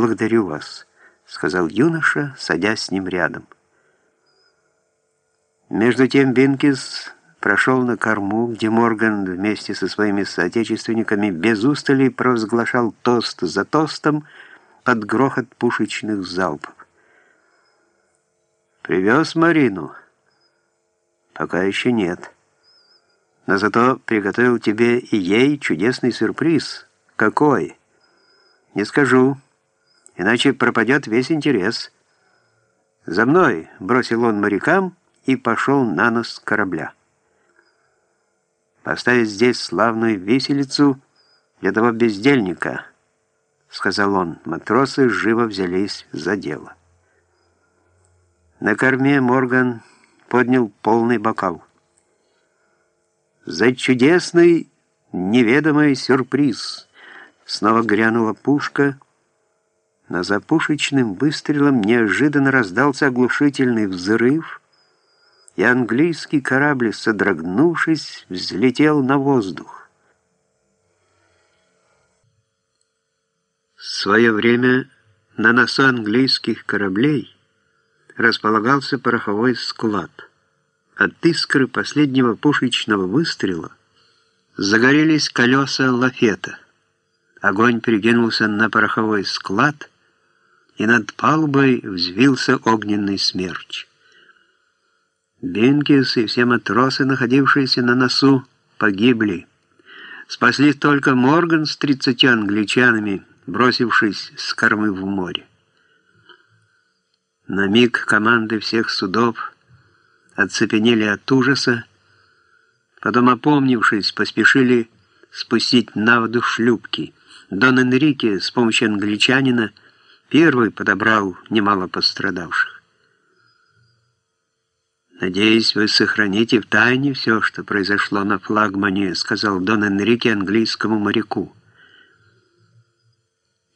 «Благодарю вас», — сказал юноша, садясь с ним рядом. Между тем Бинкис прошел на корму, где Морган вместе со своими соотечественниками без устали провозглашал тост за тостом под грохот пушечных залпов. «Привез Марину?» «Пока еще нет. Но зато приготовил тебе и ей чудесный сюрприз. Какой?» «Не скажу, иначе пропадет весь интерес». «За мной!» — бросил он морякам и пошел на нос корабля. «Поставить здесь славную виселицу для того бездельника», — сказал он. Матросы живо взялись за дело. На корме Морган поднял полный бокал. «За чудесный, неведомый сюрприз!» Снова грянула пушка, но за пушечным выстрелом неожиданно раздался оглушительный взрыв, и английский корабль, содрогнувшись, взлетел на воздух. В свое время на носу английских кораблей располагался пороховой склад. От искры последнего пушечного выстрела загорелись колеса лафета. Огонь перекинулся на пороховой склад, и над палубой взвился огненный смерч. Бенкис и все матросы, находившиеся на носу, погибли. Спасли только Морган с тридцатью англичанами, бросившись с кормы в море. На миг команды всех судов оцепенели от ужаса, потом, опомнившись, поспешили спустить на воду шлюпки. Дон Энрике с помощью англичанина первый подобрал немало пострадавших. «Надеюсь, вы сохраните в тайне все, что произошло на флагмане», сказал Дон Энрике английскому моряку.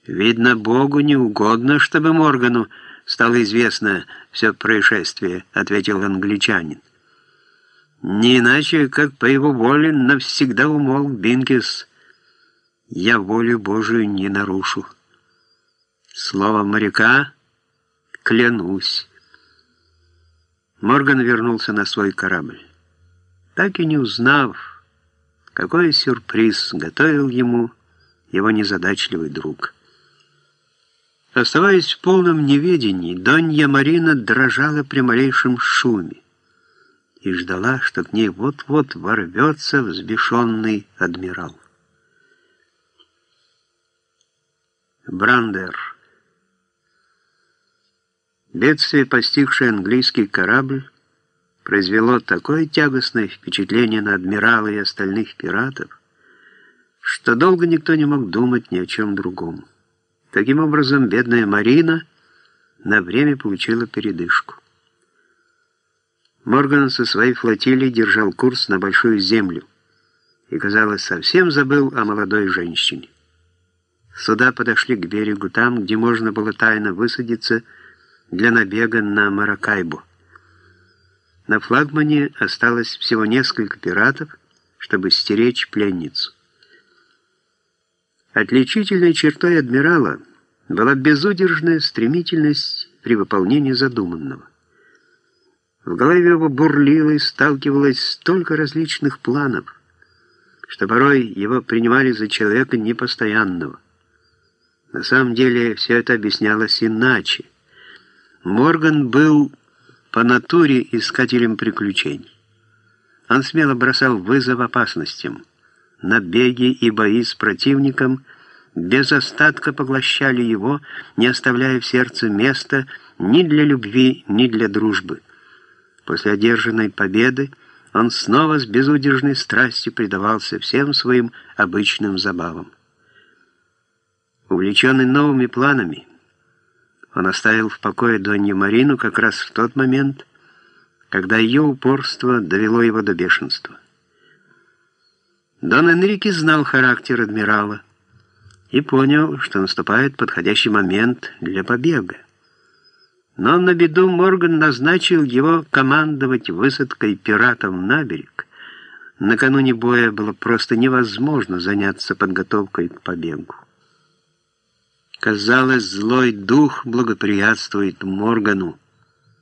«Видно, Богу не угодно, чтобы Моргану стало известно все происшествие», — ответил англичанин. «Не иначе, как по его воле навсегда умолк Бинкис. Я волю Божию не нарушу. Слово моряка клянусь». Морган вернулся на свой корабль. Так и не узнав, какой сюрприз готовил ему его незадачливый друг. Оставаясь в полном неведении, Донья Марина дрожала при малейшем шуме и ждала, что к ней вот-вот ворвется взбешенный адмирал. Брандер Бедствие, постигшее английский корабль, произвело такое тягостное впечатление на адмирала и остальных пиратов, что долго никто не мог думать ни о чем другом. Таким образом, бедная Марина на время получила передышку. Морган со своей флотилией держал курс на Большую Землю и, казалось, совсем забыл о молодой женщине. Суда подошли к берегу там, где можно было тайно высадиться для набега на Маракайбу. На флагмане осталось всего несколько пиратов, чтобы стеречь пленницу. Отличительной чертой адмирала была безудержная стремительность при выполнении задуманного. В голове его бурлило и сталкивалось столько различных планов, что порой его принимали за человека непостоянного. На самом деле все это объяснялось иначе. Морган был по натуре искателем приключений. Он смело бросал вызов опасностям – набеги и бои с противником без остатка поглощали его, не оставляя в сердце места ни для любви, ни для дружбы. После одержанной победы он снова с безудержной страстью предавался всем своим обычным забавам. Увлеченный новыми планами, он оставил в покое Донью Марину как раз в тот момент, когда ее упорство довело его до бешенства. Дон Энрике знал характер адмирала и понял, что наступает подходящий момент для побега. Но на беду Морган назначил его командовать высадкой пиратов на берег. Накануне боя было просто невозможно заняться подготовкой к побегу. Казалось, злой дух благоприятствует Моргану.